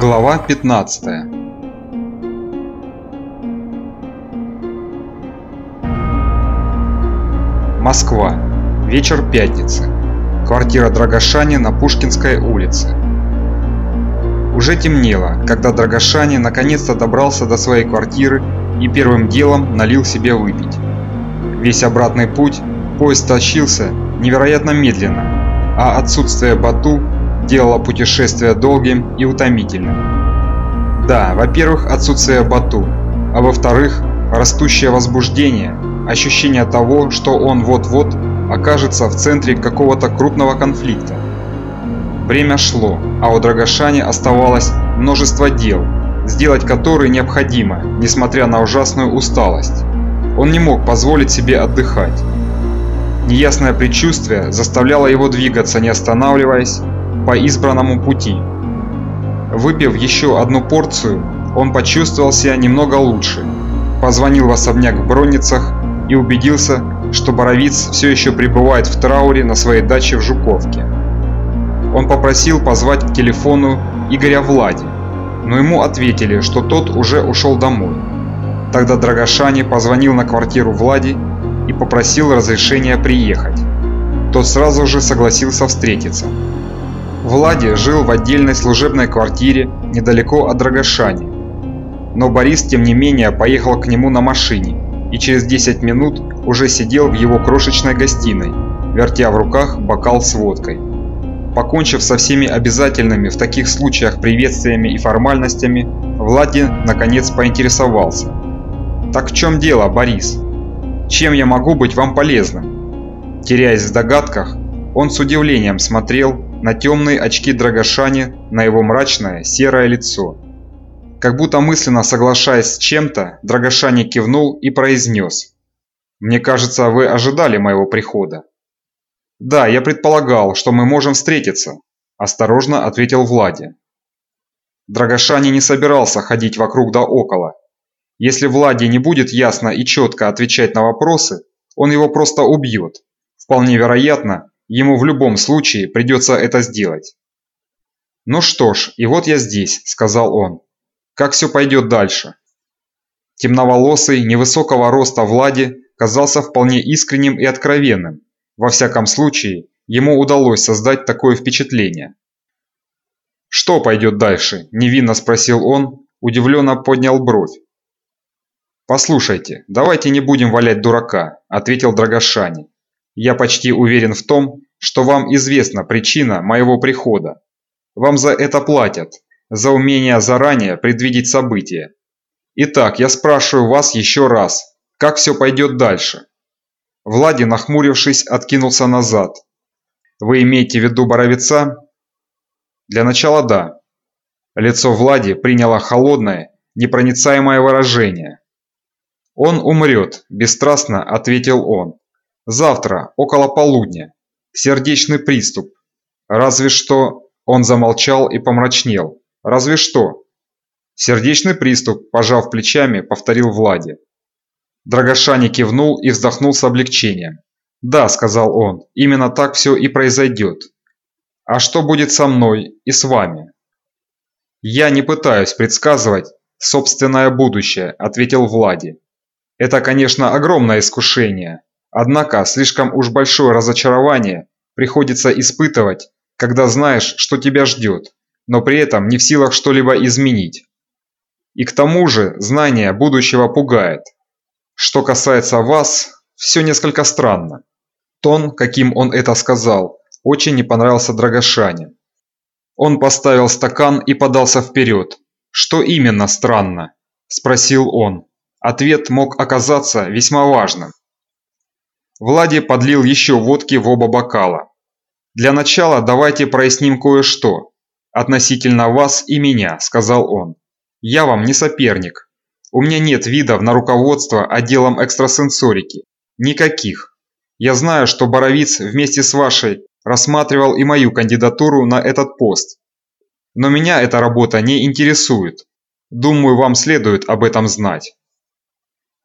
Глава 15 Москва. Вечер пятницы. Квартира Драгошани на Пушкинской улице. Уже темнело, когда Драгошани наконец-то добрался до своей квартиры и первым делом налил себе выпить. Весь обратный путь поезд тащился невероятно медленно, а отсутствие Бату делало путешествие долгим и утомительным. Да, во-первых, отсутствие Бату, а во-вторых, растущее возбуждение, ощущение того, что он вот-вот окажется в центре какого-то крупного конфликта. Время шло, а у Драгошани оставалось множество дел, сделать которые необходимо, несмотря на ужасную усталость. Он не мог позволить себе отдыхать. Неясное предчувствие заставляло его двигаться, не останавливаясь, по избранному пути. Выпив еще одну порцию, он почувствовал себя немного лучше, позвонил в особняк в Бронницах и убедился, что Боровиц все еще пребывает в трауре на своей даче в Жуковке. Он попросил позвать к телефону Игоря Влади, но ему ответили, что тот уже ушел домой. Тогда Драгошани позвонил на квартиру Влади и попросил разрешения приехать. Тот сразу же согласился встретиться. Влади жил в отдельной служебной квартире недалеко от Драгошани. Но Борис, тем не менее, поехал к нему на машине и через 10 минут уже сидел в его крошечной гостиной, вертя в руках бокал с водкой. Покончив со всеми обязательными в таких случаях приветствиями и формальностями, Влади наконец поинтересовался. «Так в чем дело, Борис? Чем я могу быть вам полезным?» Теряясь в догадках, он с удивлением смотрел на темные очки Драгошани, на его мрачное серое лицо. Как будто мысленно соглашаясь с чем-то, Драгошани кивнул и произнес. «Мне кажется, вы ожидали моего прихода». «Да, я предполагал, что мы можем встретиться», – осторожно ответил Влади. Драгошани не собирался ходить вокруг да около. Если Влади не будет ясно и четко отвечать на вопросы, он его просто убьет. Вполне вероятно, Ему в любом случае придется это сделать. «Ну что ж, и вот я здесь», – сказал он. «Как все пойдет дальше?» Темноволосый, невысокого роста Влади казался вполне искренним и откровенным. Во всяком случае, ему удалось создать такое впечатление. «Что пойдет дальше?» – невинно спросил он, удивленно поднял бровь. «Послушайте, давайте не будем валять дурака», – ответил Драгошани. Я почти уверен в том, что вам известна причина моего прихода. Вам за это платят, за умение заранее предвидеть события. Итак, я спрашиваю вас еще раз, как все пойдет дальше?» Влади, нахмурившись, откинулся назад. «Вы имеете в виду Боровица?» «Для начала да». Лицо Влади приняло холодное, непроницаемое выражение. «Он умрет», – бесстрастно ответил он. Завтра, около полудня. Сердечный приступ. Разве что...» Он замолчал и помрачнел. «Разве что...» «Сердечный приступ», пожав плечами, повторил Влади. Драгошани кивнул и вздохнул с облегчением. «Да», – сказал он, – «именно так все и произойдет. А что будет со мной и с вами?» «Я не пытаюсь предсказывать собственное будущее», – ответил Влади. «Это, конечно, огромное искушение, Однако слишком уж большое разочарование приходится испытывать, когда знаешь, что тебя ждет, но при этом не в силах что-либо изменить. И к тому же знание будущего пугает. Что касается вас, все несколько странно. Тон, каким он это сказал, очень не понравился Драгошане. Он поставил стакан и подался вперед. «Что именно странно?» – спросил он. Ответ мог оказаться весьма важным. Влади подлил еще водки в оба бокала. «Для начала давайте проясним кое-что. Относительно вас и меня», – сказал он. «Я вам не соперник. У меня нет видов на руководство отделом экстрасенсорики. Никаких. Я знаю, что Боровиц вместе с вашей рассматривал и мою кандидатуру на этот пост. Но меня эта работа не интересует. Думаю, вам следует об этом знать.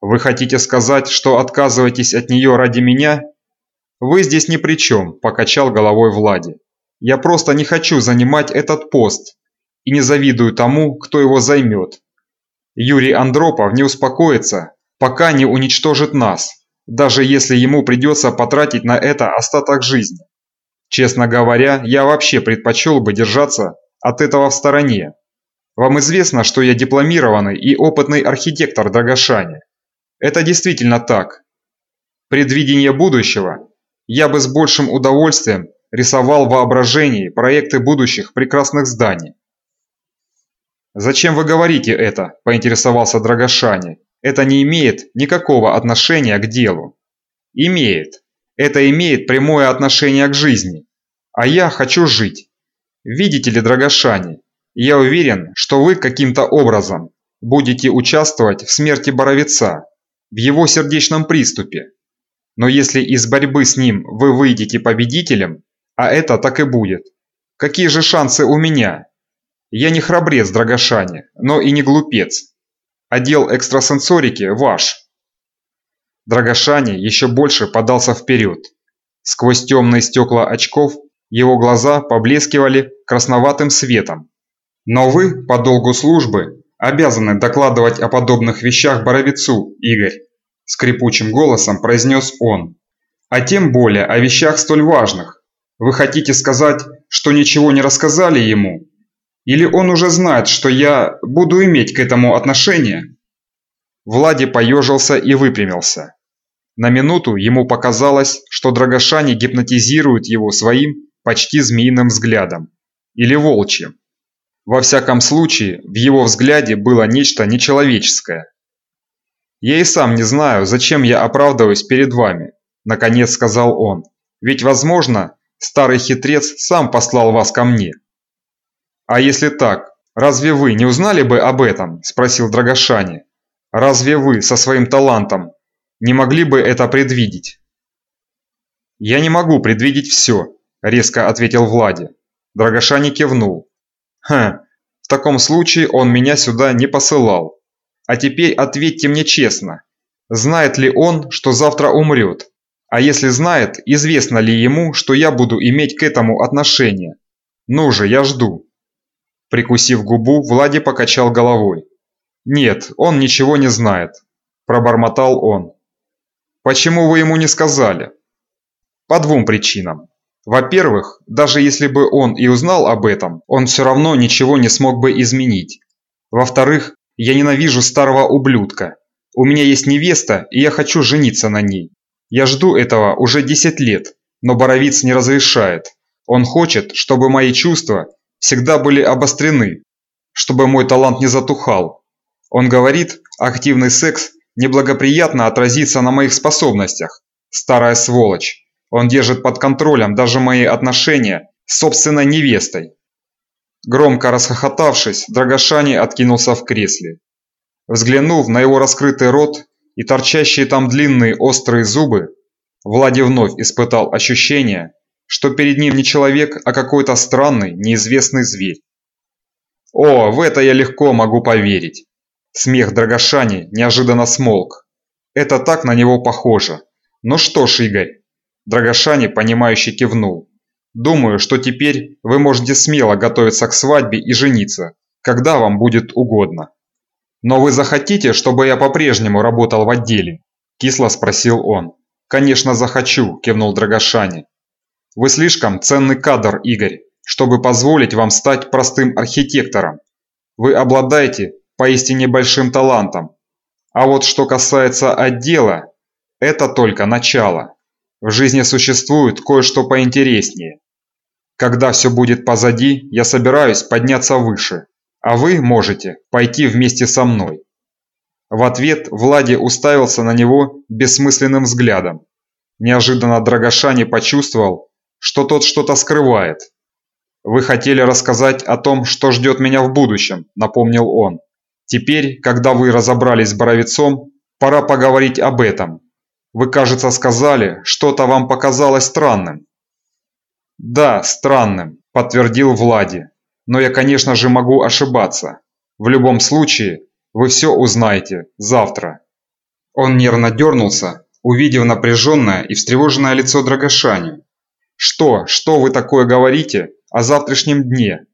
Вы хотите сказать, что отказываетесь от нее ради меня? Вы здесь ни при чем, покачал головой Влади. Я просто не хочу занимать этот пост. и не завидую тому, кто его займет. Юрий Андропов не успокоится, пока не уничтожит нас, даже если ему придется потратить на это остаток жизни. Честно говоря, я вообще предпочел бы держаться от этого в стороне. Вам известно, что я дипломированный и опытный архитектор Драгошани. Это действительно так. Предвидение будущего я бы с большим удовольствием рисовал в воображении проекты будущих прекрасных зданий. «Зачем вы говорите это?» – поинтересовался Драгошани. «Это не имеет никакого отношения к делу». «Имеет. Это имеет прямое отношение к жизни. А я хочу жить. Видите ли, Драгошани, я уверен, что вы каким-то образом будете участвовать в смерти Боровица, в его сердечном приступе. Но если из борьбы с ним вы выйдете победителем, а это так и будет, какие же шансы у меня? Я не храбрец, Драгошане, но и не глупец. Отдел экстрасенсорики ваш. Драгошане еще больше подался вперед. Сквозь темные стекла очков его глаза поблескивали красноватым светом. Но вы, по долгу службы, обязаны докладывать о подобных вещах Боровицу, Игорь скрипучим голосом произнес он. А тем более о вещах столь важных. Вы хотите сказать, что ничего не рассказали ему? Или он уже знает, что я буду иметь к этому отношение? Влади поежился и выпрямился. На минуту ему показалось, что Драгошани гипнотизирует его своим почти змеиным взглядом. Или волчьим. Во всяком случае, в его взгляде было нечто нечеловеческое, «Я и сам не знаю, зачем я оправдываюсь перед вами», – наконец сказал он. «Ведь, возможно, старый хитрец сам послал вас ко мне». «А если так, разве вы не узнали бы об этом?» – спросил Драгошани. «Разве вы со своим талантом не могли бы это предвидеть?» «Я не могу предвидеть все», – резко ответил Влади. Драгошани кивнул. «Хм, в таком случае он меня сюда не посылал. А теперь ответьте мне честно, знает ли он, что завтра умрет? А если знает, известно ли ему, что я буду иметь к этому отношение? Ну же, я жду. Прикусив губу, Влади покачал головой. «Нет, он ничего не знает», – пробормотал он. «Почему вы ему не сказали?» «По двум причинам. Во-первых, даже если бы он и узнал об этом, он все равно ничего не смог бы изменить. Во-вторых, я ненавижу старого ублюдка. У меня есть невеста, и я хочу жениться на ней. Я жду этого уже 10 лет, но Боровиц не разрешает. Он хочет, чтобы мои чувства всегда были обострены, чтобы мой талант не затухал. Он говорит, активный секс неблагоприятно отразится на моих способностях. Старая сволочь. Он держит под контролем даже мои отношения с собственной невестой. Громко расхохотавшись, Драгошани откинулся в кресле. Взглянув на его раскрытый рот и торчащие там длинные острые зубы, Влади вновь испытал ощущение, что перед ним не человек, а какой-то странный, неизвестный зверь. О, в это я легко могу поверить. Смех Драгошани неожиданно смолк. Это так на него похоже. Ну что ж, Игорь. Драгошани, понимающе кивнул. Думаю, что теперь вы можете смело готовиться к свадьбе и жениться, когда вам будет угодно. Но вы захотите, чтобы я по-прежнему работал в отделе? Кисло спросил он. Конечно, захочу, кивнул Драгошани. Вы слишком ценный кадр, Игорь, чтобы позволить вам стать простым архитектором. Вы обладаете поистине большим талантом. А вот что касается отдела, это только начало. В жизни существует кое-что поинтереснее. Когда все будет позади, я собираюсь подняться выше, а вы можете пойти вместе со мной. В ответ Влади уставился на него бессмысленным взглядом. Неожиданно Драгошани почувствовал, что тот что-то скрывает. «Вы хотели рассказать о том, что ждет меня в будущем», – напомнил он. «Теперь, когда вы разобрались с Боровицом, пора поговорить об этом. Вы, кажется, сказали, что-то вам показалось странным. «Да, странным», – подтвердил Влади. «Но я, конечно же, могу ошибаться. В любом случае, вы все узнаете завтра». Он нервно дернулся, увидев напряженное и встревоженное лицо Драгошани. «Что, что вы такое говорите о завтрашнем дне?»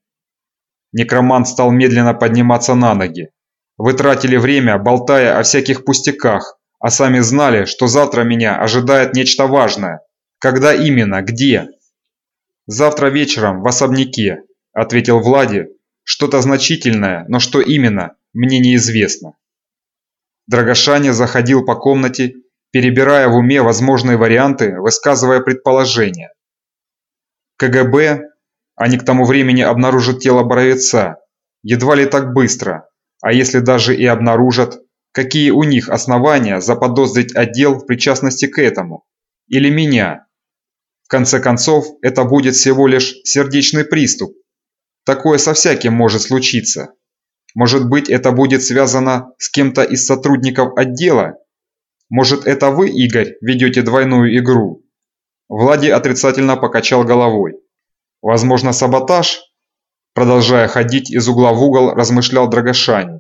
Некромант стал медленно подниматься на ноги. «Вы тратили время, болтая о всяких пустяках, а сами знали, что завтра меня ожидает нечто важное. Когда именно? Где?» «Завтра вечером в особняке», – ответил Влади. «Что-то значительное, но что именно, мне неизвестно». Драгошаня заходил по комнате, перебирая в уме возможные варианты, высказывая предположения. КГБ, они к тому времени обнаружат тело Боровеца, едва ли так быстро, а если даже и обнаружат, какие у них основания заподозрить отдел в причастности к этому? Или меня? Конце концов, это будет всего лишь сердечный приступ. Такое со всяким может случиться. Может быть, это будет связано с кем-то из сотрудников отдела? Может, это вы, Игорь, ведете двойную игру? Влади отрицательно покачал головой. Возможно, саботаж? Продолжая ходить из угла в угол, размышлял Драгошани.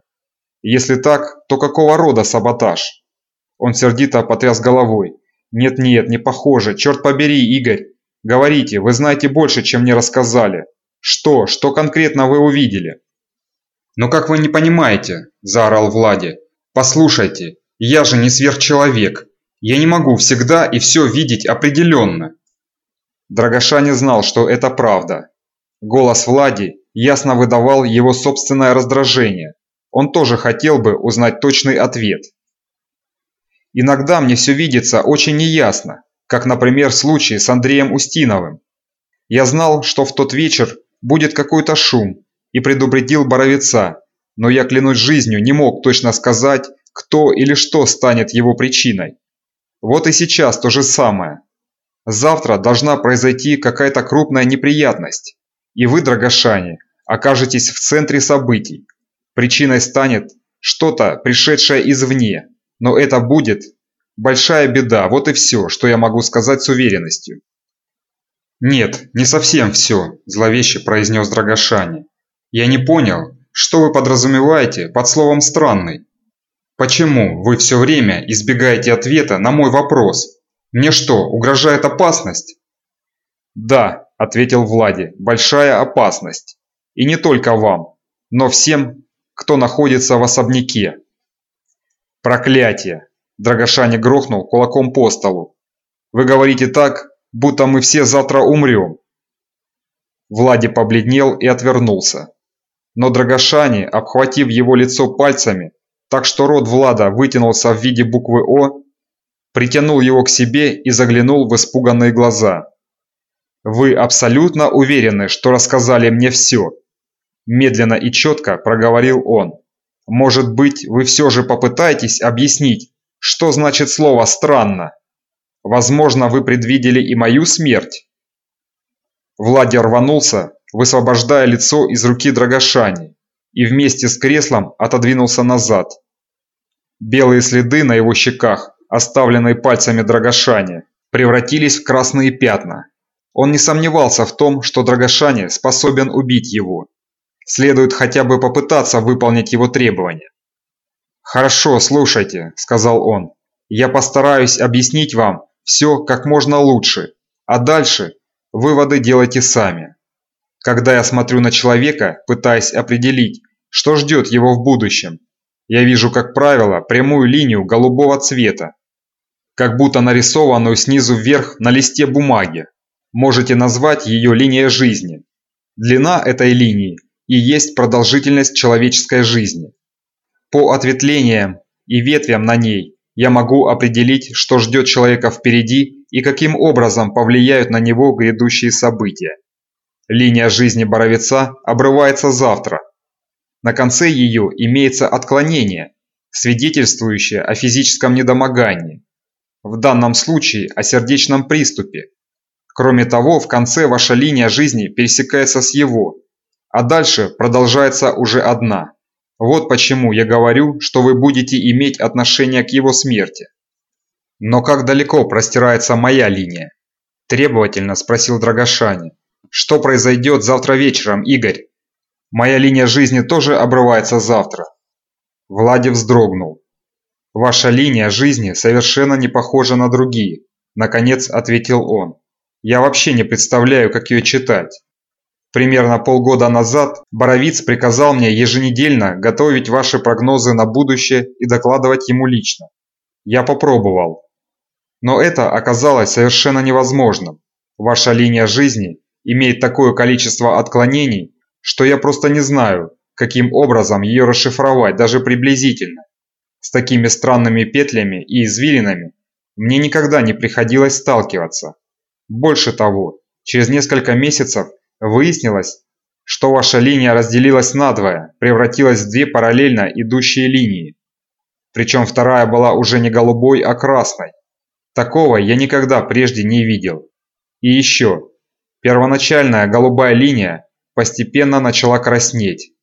Если так, то какого рода саботаж? Он сердито потряс головой. Нет-нет, не похоже, черт побери, Игорь. Говорите, вы знаете больше, чем мне рассказали. Что, что конкретно вы увидели? «Но как вы не понимаете?» – заорал Влади. «Послушайте, я же не сверхчеловек. Я не могу всегда и все видеть определенно». Драгоша не знал, что это правда. Голос Влади ясно выдавал его собственное раздражение. Он тоже хотел бы узнать точный ответ. Иногда мне все видится очень неясно, как, например, в случае с Андреем Устиновым. Я знал, что в тот вечер будет какой-то шум, и предупредил Боровица, но я, клянусь жизнью, не мог точно сказать, кто или что станет его причиной. Вот и сейчас то же самое. Завтра должна произойти какая-то крупная неприятность, и вы, Драгошане, окажетесь в центре событий. Причиной станет что-то, пришедшее извне, но это будет большая беда, вот и все, что я могу сказать с уверенностью. «Нет, не совсем все», – зловеще произнес Драгошане. Я не понял, что вы подразумеваете под словом «странный». Почему вы все время избегаете ответа на мой вопрос? Мне что, угрожает опасность? Да, ответил Влади, большая опасность. И не только вам, но всем, кто находится в особняке. Проклятие! Драгошани грохнул кулаком по столу. Вы говорите так, будто мы все завтра умрем. Влади побледнел и отвернулся. Но Драгошани, обхватив его лицо пальцами, так что рот Влада вытянулся в виде буквы «О», притянул его к себе и заглянул в испуганные глаза. «Вы абсолютно уверены, что рассказали мне все?» Медленно и четко проговорил он. «Может быть, вы все же попытаетесь объяснить, что значит слово «странно»? Возможно, вы предвидели и мою смерть?» Влади рванулся, высвобождая лицо из руки Драгошани, и вместе с креслом отодвинулся назад. Белые следы на его щеках, оставленные пальцами Драгошани, превратились в красные пятна. Он не сомневался в том, что Драгошани способен убить его. Следует хотя бы попытаться выполнить его требования. «Хорошо, слушайте», – сказал он. «Я постараюсь объяснить вам все как можно лучше, а дальше выводы делайте сами». Когда я смотрю на человека, пытаясь определить, что ждет его в будущем, я вижу, как правило, прямую линию голубого цвета, как будто нарисованную снизу вверх на листе бумаги. Можете назвать ее линией жизни. Длина этой линии и есть продолжительность человеческой жизни. По ответвлениям и ветвям на ней я могу определить, что ждет человека впереди и каким образом повлияют на него грядущие события. Линия жизни Боровица обрывается завтра. На конце ее имеется отклонение, свидетельствующее о физическом недомогании. В данном случае о сердечном приступе. Кроме того, в конце ваша линия жизни пересекается с его, а дальше продолжается уже одна. Вот почему я говорю, что вы будете иметь отношение к его смерти. Но как далеко простирается моя линия? Требовательно спросил Драгошани. Что произойдет завтра вечером, Игорь? Моя линия жизни тоже обрывается завтра. Влади вздрогнул. Ваша линия жизни совершенно не похожа на другие, наконец ответил он. Я вообще не представляю, как ее читать. Примерно полгода назад Боровиц приказал мне еженедельно готовить ваши прогнозы на будущее и докладывать ему лично. Я попробовал. Но это оказалось совершенно невозможным. Ваша линия жизни имеет такое количество отклонений, что я просто не знаю, каким образом ее расшифровать даже приблизительно. С такими странными петлями и извилинами мне никогда не приходилось сталкиваться. Больше того, через несколько месяцев выяснилось, что ваша линия разделилась надвое, превратилась в две параллельно идущие линии. Причем вторая была уже не голубой, а красной. Такого я никогда прежде не видел. И еще, первоначальная голубая линия постепенно начала краснеть.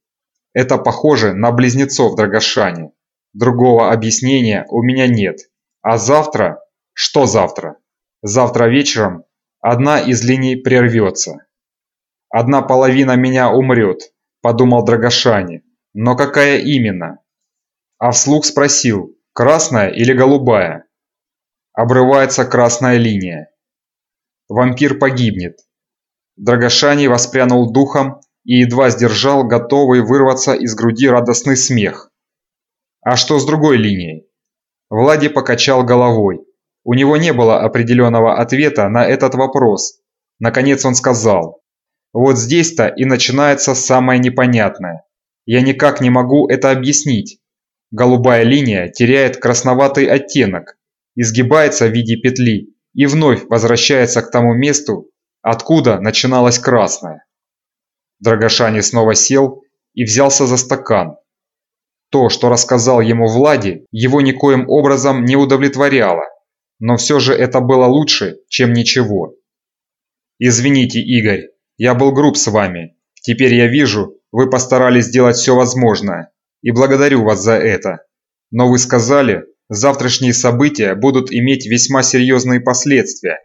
Это похоже на близнецов Драгошани. Другого объяснения у меня нет. А завтра? Что завтра? Завтра вечером одна из линий прервется. Одна половина меня умрет, подумал Драгошани. Но какая именно? А вслух спросил, красная или голубая? Обрывается красная линия. Вампир погибнет. Драгошани воспрянул духом и едва сдержал готовый вырваться из груди радостный смех. А что с другой линией? Влади покачал головой. У него не было определенного ответа на этот вопрос. Наконец он сказал. Вот здесь-то и начинается самое непонятное. Я никак не могу это объяснить. Голубая линия теряет красноватый оттенок, изгибается в виде петли и вновь возвращается к тому месту, откуда начиналась красная. Драгошани снова сел и взялся за стакан. То, что рассказал ему Влади, его никоим образом не удовлетворяло, но все же это было лучше, чем ничего. «Извините, Игорь, я был груб с вами. Теперь я вижу, вы постарались сделать все возможное, и благодарю вас за это. Но вы сказали, завтрашние события будут иметь весьма серьезные последствия.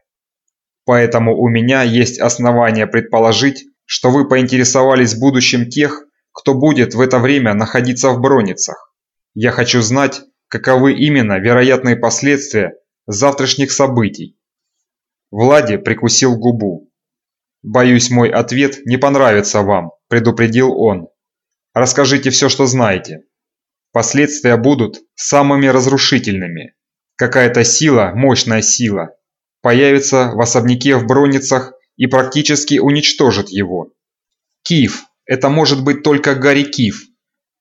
Поэтому у меня есть основания предположить, что вы поинтересовались будущим тех, кто будет в это время находиться в Броницах. Я хочу знать, каковы именно вероятные последствия завтрашних событий. Влади прикусил губу. «Боюсь, мой ответ не понравится вам», – предупредил он. «Расскажите все, что знаете. Последствия будут самыми разрушительными. Какая-то сила, мощная сила, появится в особняке в Броницах и практически уничтожит его. Киев – это может быть только Гарри Киев.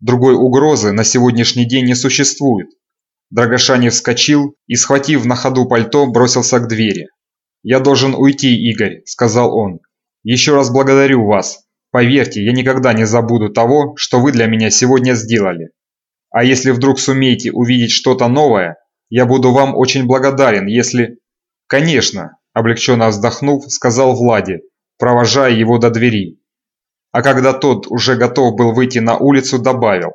Другой угрозы на сегодняшний день не существует. Драгошанев вскочил и, схватив на ходу пальто, бросился к двери. «Я должен уйти, Игорь», – сказал он. «Еще раз благодарю вас. Поверьте, я никогда не забуду того, что вы для меня сегодня сделали. А если вдруг сумеете увидеть что-то новое, я буду вам очень благодарен, если...» «Конечно», – облегченно вздохнув, сказал Влади, провожая его до двери. А когда тот уже готов был выйти на улицу, добавил.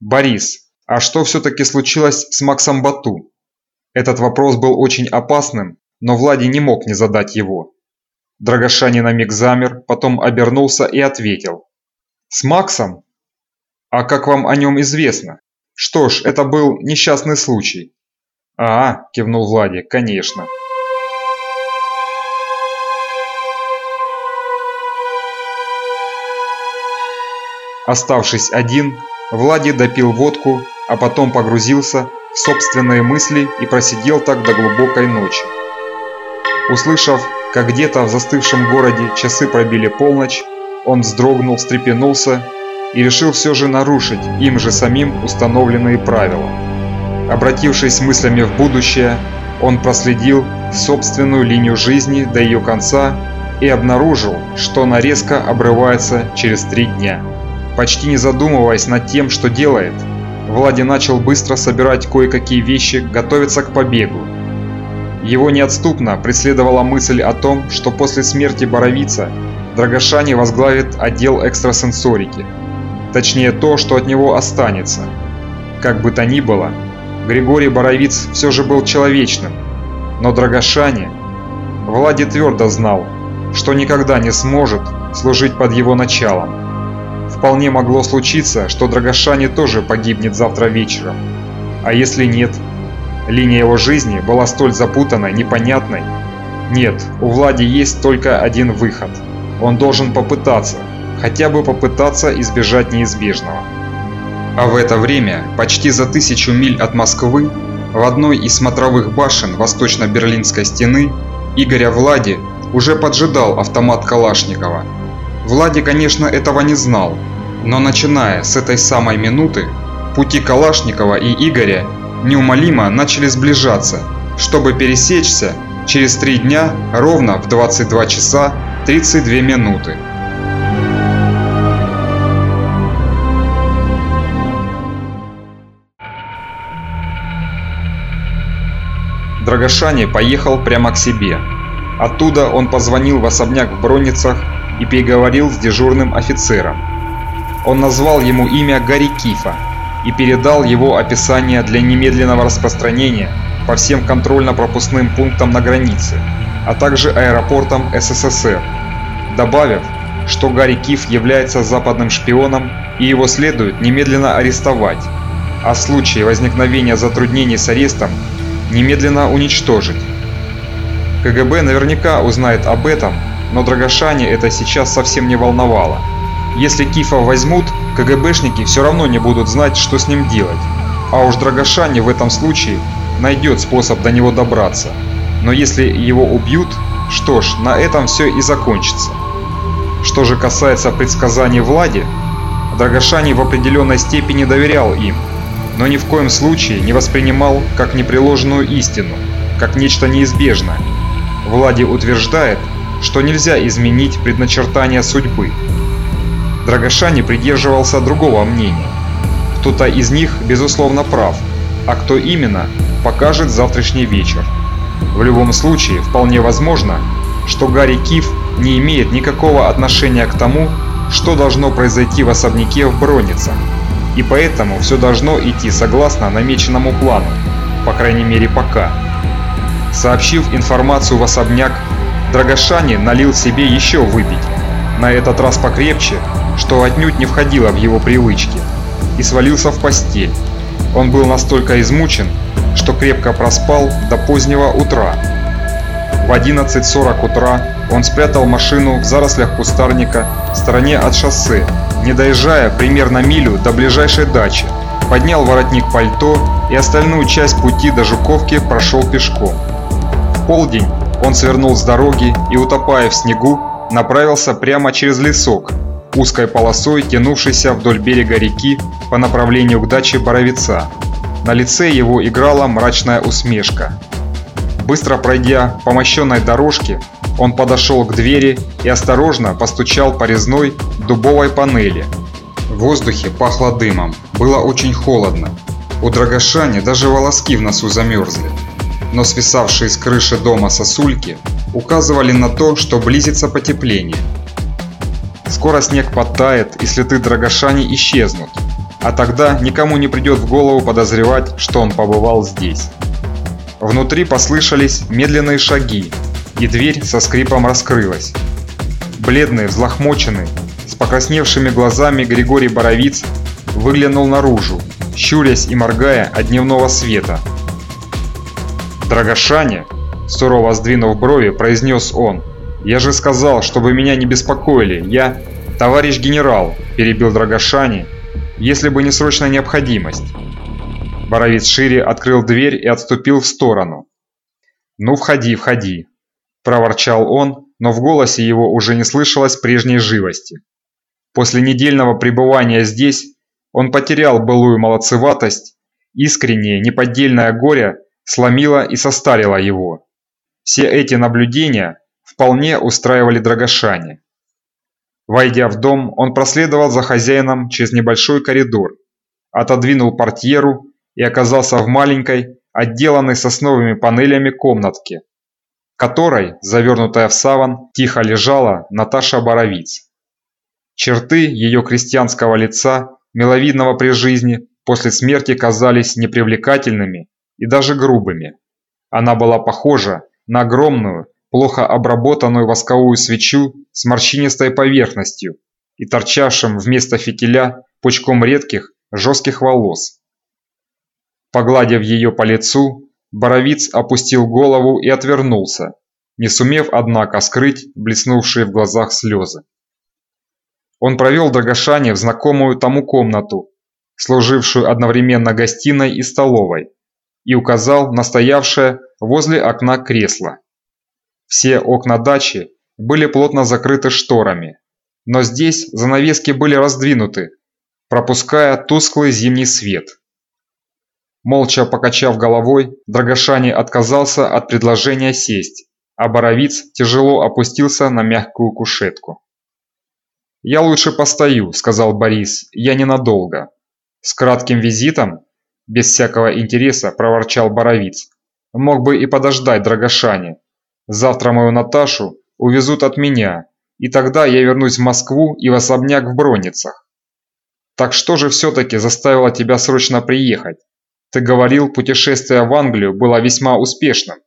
«Борис, а что все-таки случилось с Максом Бату?» Этот вопрос был очень опасным, но Влади не мог не задать его. Драгошани на миг замер, потом обернулся и ответил. «С Максом? А как вам о нем известно? Что ж, это был несчастный случай». «А, – кивнул Влади, – конечно». Оставшись один, Влади допил водку, а потом погрузился в собственные мысли и просидел так до глубокой ночи. Услышав, как где-то в застывшем городе часы пробили полночь, он вздрогнул, встрепенулся и решил все же нарушить им же самим установленные правила. Обратившись мыслями в будущее, он проследил собственную линию жизни до ее конца и обнаружил, что она резко обрывается через три дня. Почти не задумываясь над тем, что делает, Влади начал быстро собирать кое-какие вещи, готовиться к побегу. Его неотступно преследовала мысль о том, что после смерти Боровица Драгошани возглавит отдел экстрасенсорики. Точнее то, что от него останется. Как бы то ни было, Григорий Боровиц все же был человечным, но Драгошани... Влади твердо знал, что никогда не сможет служить под его началом. Вполне могло случиться, что Драгошани тоже погибнет завтра вечером. А если нет? Линия его жизни была столь запутанной, непонятной. Нет, у Влади есть только один выход. он должен попытаться, хотя бы попытаться избежать неизбежного. А в это время, почти за тысячу миль от Москвы, в одной из смотровых башен Восточно-Берлинской стены Игоря Влади уже поджидал автомат Калашникова. Влади, конечно, этого не знал, но начиная с этой самой минуты, пути Калашникова и Игоря неумолимо начали сближаться, чтобы пересечься через три дня ровно в 22 часа 32 минуты. Драгошани поехал прямо к себе. Оттуда он позвонил в особняк в Бронницах и переговорил с дежурным офицером. Он назвал ему имя Гарри Кифа и передал его описание для немедленного распространения по всем контрольно-пропускным пунктам на границе, а также аэропортам СССР, добавив, что Гарри Киф является западным шпионом и его следует немедленно арестовать, а в случае возникновения затруднений с арестом немедленно уничтожить. КГБ наверняка узнает об этом, но Драгошане это сейчас совсем не волновало. Если Кифа возьмут, КГБшники все равно не будут знать, что с ним делать. А уж Драгошане в этом случае найдет способ до него добраться. Но если его убьют, что ж, на этом все и закончится. Что же касается предсказаний Влади, Драгошани в определенной степени доверял им, но ни в коем случае не воспринимал как непреложную истину, как нечто неизбежное. Влади утверждает, что нельзя изменить предначертание судьбы. Драгошани придерживался другого мнения. Кто-то из них, безусловно, прав, а кто именно, покажет завтрашний вечер. В любом случае, вполне возможно, что Гарри Киф не имеет никакого отношения к тому, что должно произойти в особняке в Бронице, и поэтому все должно идти согласно намеченному плану, по крайней мере пока. Сообщив информацию в особняк, Драгошани налил себе еще выпить, на этот раз покрепче, что отнюдь не входило в его привычки, и свалился в постель. Он был настолько измучен, что крепко проспал до позднего утра. В 11.40 утра он спрятал машину в зарослях кустарника в стороне от шоссе, не доезжая примерно милю до ближайшей дачи, поднял воротник пальто и остальную часть пути до Жуковки прошел пешком. В полдень он свернул с дороги и, утопая в снегу, направился прямо через лесок, узкой полосой, тянувшейся вдоль берега реки по направлению к даче Боровица. На лице его играла мрачная усмешка. Быстро пройдя по мощенной дорожке, он подошел к двери и осторожно постучал по резной дубовой панели. В воздухе пахло дымом, было очень холодно. У Драгошани даже волоски в носу замерзли. Но свисавшие с крыши дома сосульки указывали на то, что близится потепление. Скоро снег подтает и следы Драгошани исчезнут, а тогда никому не придет в голову подозревать, что он побывал здесь. Внутри послышались медленные шаги, и дверь со скрипом раскрылась. Бледный, взлохмоченный, с покрасневшими глазами Григорий Боровиц выглянул наружу, щурясь и моргая от дневного света. «Драгошане!» – сурово сдвинув брови, произнес он. «Я же сказал, чтобы меня не беспокоили. Я...» «Товарищ генерал!» – перебил Драгошани – если бы не срочная необходимость. Боровец шире открыл дверь и отступил в сторону. «Ну, входи, входи», – проворчал он, но в голосе его уже не слышалось прежней живости. После недельного пребывания здесь он потерял былую молодцеватость, искреннее, неподдельное горе сломило и состарило его. Все эти наблюдения вполне устраивали Драгошане. Войдя в дом, он проследовал за хозяином через небольшой коридор, отодвинул портьеру и оказался в маленькой, отделанной сосновыми панелями комнатке, которой, завернутая в саван, тихо лежала Наташа Боровиц. Черты ее крестьянского лица, миловидного при жизни, после смерти казались непривлекательными и даже грубыми. Она была похожа на огромную, плохо обработанную восковую свечу с морщинистой поверхностью и торчавшим вместо фитиля пучком редких, жестких волос. Погладив ее по лицу, Боровиц опустил голову и отвернулся, не сумев, однако, скрыть блеснувшие в глазах слезы. Он провел Драгошане в знакомую тому комнату, служившую одновременно гостиной и столовой, и указал на стоявшее возле окна кресло. Все окна дачи были плотно закрыты шторами, но здесь занавески были раздвинуты, пропуская тусклый зимний свет. Молча покачав головой, Драгошани отказался от предложения сесть, а Боровиц тяжело опустился на мягкую кушетку. «Я лучше постою», – сказал Борис, – «я ненадолго». «С кратким визитом?» – без всякого интереса проворчал Боровиц. «Мог бы и подождать Драгошане. Завтра мою Наташу увезут от меня, и тогда я вернусь в Москву и в особняк в Бронницах. Так что же все-таки заставило тебя срочно приехать? Ты говорил, путешествие в Англию было весьма успешным.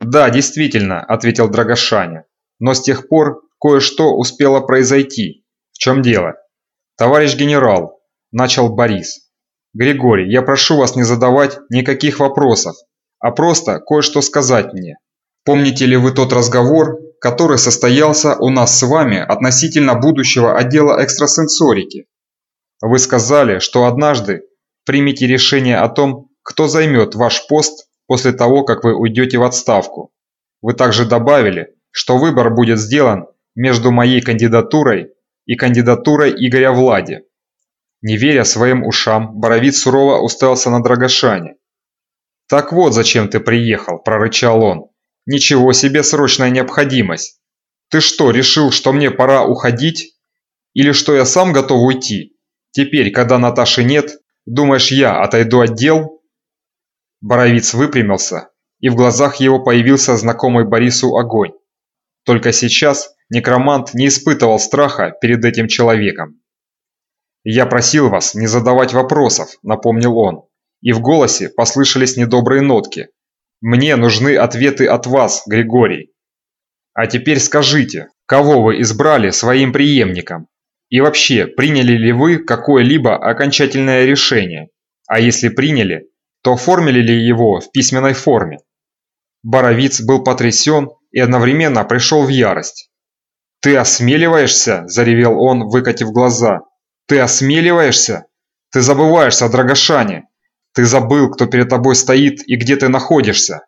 Да, действительно, ответил Драгошаня. Но с тех пор кое-что успело произойти. В чем дело? Товарищ генерал, начал Борис. Григорий, я прошу вас не задавать никаких вопросов, а просто кое-что сказать мне. Помните ли вы тот разговор, который состоялся у нас с вами относительно будущего отдела экстрасенсорики? Вы сказали, что однажды примете решение о том, кто займет ваш пост после того, как вы уйдете в отставку. Вы также добавили, что выбор будет сделан между моей кандидатурой и кандидатурой Игоря Влади. Не веря своим ушам, Боровиц сурово уставился на Драгошане. «Так вот, зачем ты приехал», – прорычал он. «Ничего себе срочная необходимость! Ты что, решил, что мне пора уходить? Или что я сам готов уйти? Теперь, когда Наташи нет, думаешь, я отойду от дел?» Боровиц выпрямился, и в глазах его появился знакомый Борису огонь. Только сейчас некромант не испытывал страха перед этим человеком. «Я просил вас не задавать вопросов», – напомнил он, и в голосе послышались недобрые нотки. «Мне нужны ответы от вас, Григорий. А теперь скажите, кого вы избрали своим преемником? И вообще, приняли ли вы какое-либо окончательное решение? А если приняли, то оформили ли его в письменной форме?» Боровиц был потрясен и одновременно пришел в ярость. «Ты осмеливаешься?» – заревел он, выкатив глаза. «Ты осмеливаешься? Ты забываешься о Драгошане. Ты забыл, кто перед тобой стоит и где ты находишься.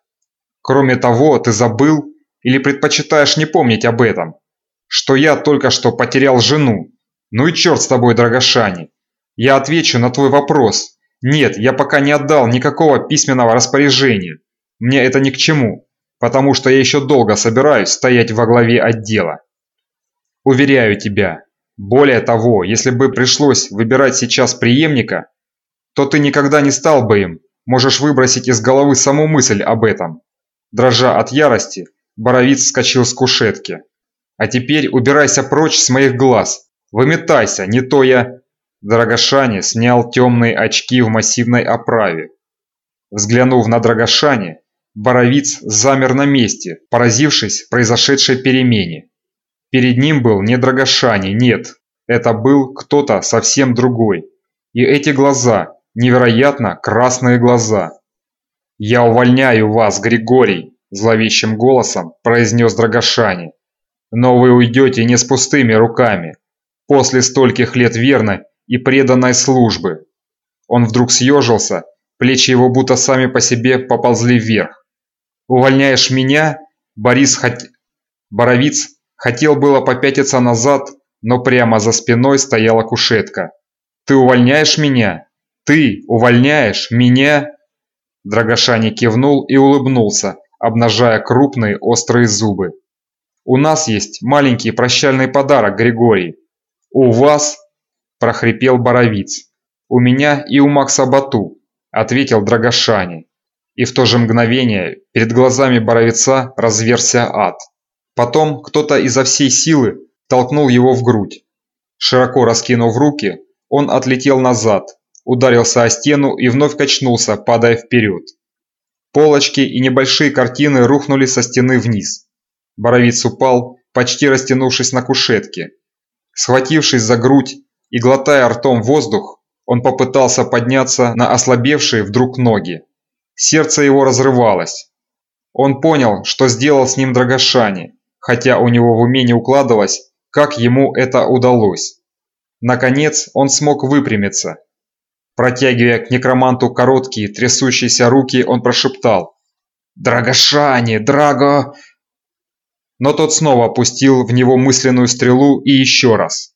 Кроме того, ты забыл или предпочитаешь не помнить об этом, что я только что потерял жену. Ну и черт с тобой, Драгошане. Я отвечу на твой вопрос. Нет, я пока не отдал никакого письменного распоряжения. Мне это ни к чему потому что я еще долго собираюсь стоять во главе отдела. Уверяю тебя, более того, если бы пришлось выбирать сейчас преемника, то ты никогда не стал бы им, можешь выбросить из головы саму мысль об этом. Дрожа от ярости, Боровиц вскочил с кушетки. А теперь убирайся прочь с моих глаз, выметайся, не то я... Драгошани снял темные очки в массивной оправе. Взглянув на Драгошани, Боровиц замер на месте, поразившись произошедшей перемене. Перед ним был не Драгошани, нет, это был кто-то совсем другой. И эти глаза, невероятно красные глаза. «Я увольняю вас, Григорий!» – зловещим голосом произнес Драгошани. «Но вы уйдете не с пустыми руками, после стольких лет верной и преданной службы». Он вдруг съежился, плечи его будто сами по себе поползли вверх. «Увольняешь меня?» Борис хот... Боровиц хотел было попятиться назад, но прямо за спиной стояла кушетка. «Ты увольняешь меня? Ты увольняешь меня?» Драгошани кивнул и улыбнулся, обнажая крупные острые зубы. «У нас есть маленький прощальный подарок, Григорий». «У вас?» – прохрипел Боровиц. «У меня и у Макса Бату», – ответил Драгошани и в то же мгновение перед глазами Боровица разверся ад. Потом кто-то изо всей силы толкнул его в грудь. Широко раскинув руки, он отлетел назад, ударился о стену и вновь качнулся, падая вперед. Полочки и небольшие картины рухнули со стены вниз. Боровиц упал, почти растянувшись на кушетке. Схватившись за грудь и глотая ртом воздух, он попытался подняться на ослабевшие вдруг ноги. Сердце его разрывалось. Он понял, что сделал с ним Драгошани, хотя у него в уме не укладывалось, как ему это удалось. Наконец он смог выпрямиться. Протягивая к некроманту короткие трясущиеся руки, он прошептал «Драгошани, Драго!» Но тот снова опустил в него мысленную стрелу и еще раз.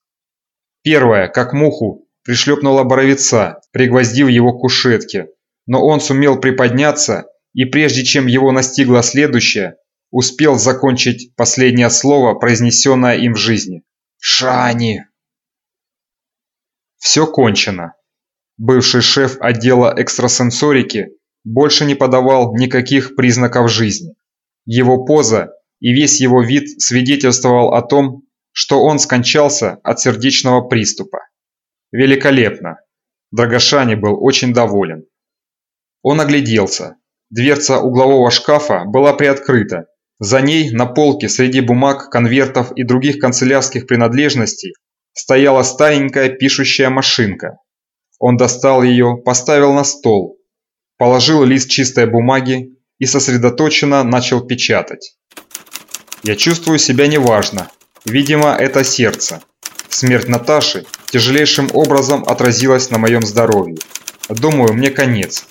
Первая, как муху, пришлепнула боровица, пригвоздив его к кушетке, но он сумел приподняться и прежде чем его настигла следующая, успел закончить последнее слово, произнесенное им в жизни. «Шани!» Все кончено. Бывший шеф отдела экстрасенсорики больше не подавал никаких признаков жизни. Его поза и весь его вид свидетельствовал о том, что он скончался от сердечного приступа. Великолепно. Драгошани был очень доволен. Он огляделся. Дверца углового шкафа была приоткрыта. За ней на полке среди бумаг, конвертов и других канцелярских принадлежностей стояла старенькая пишущая машинка. Он достал ее, поставил на стол, положил лист чистой бумаги и сосредоточенно начал печатать. Я чувствую себя неважно. Видимо, это сердце. Смерть Наташи тяжелейшим образом отразилась на моем здоровье. Думаю, мне конец.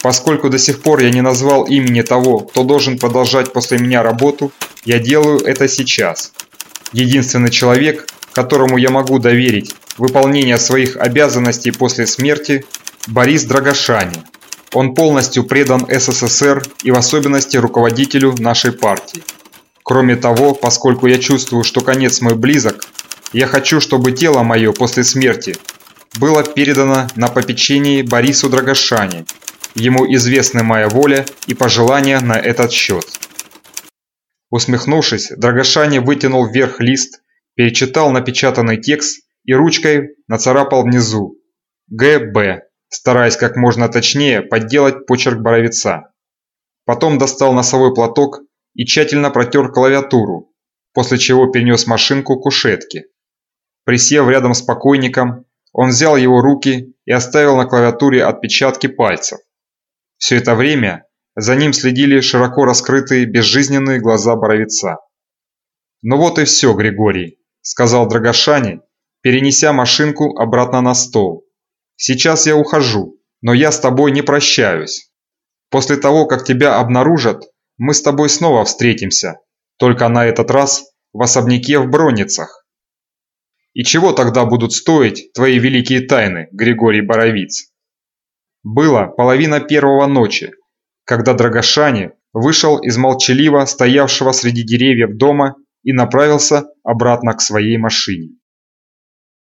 Поскольку до сих пор я не назвал имени того, кто должен продолжать после меня работу, я делаю это сейчас. Единственный человек, которому я могу доверить выполнение своих обязанностей после смерти – Борис Драгошани. Он полностью предан СССР и в особенности руководителю нашей партии. Кроме того, поскольку я чувствую, что конец мой близок, я хочу, чтобы тело мое после смерти было передано на попечение Борису Драгошани. Ему известны моя воля и пожелания на этот счет. Усмехнувшись, Драгошани вытянул вверх лист перечитал напечатанный текст и ручкой нацарапал внизу «ГБ», стараясь как можно точнее подделать почерк Боровица. Потом достал носовой платок и тщательно протер клавиатуру, после чего перенес машинку к кушетке. Присев рядом с покойником, он взял его руки и оставил на клавиатуре отпечатки пальцев. Все это время за ним следили широко раскрытые безжизненные глаза Боровица. «Ну вот и все, Григорий», – сказал Драгошани, перенеся машинку обратно на стол. «Сейчас я ухожу, но я с тобой не прощаюсь. После того, как тебя обнаружат, мы с тобой снова встретимся, только на этот раз в особняке в Бронницах. И чего тогда будут стоить твои великие тайны, Григорий Боровиц?» Было половина первого ночи, когда Драгошани вышел из молчаливо стоявшего среди деревьев дома и направился обратно к своей машине.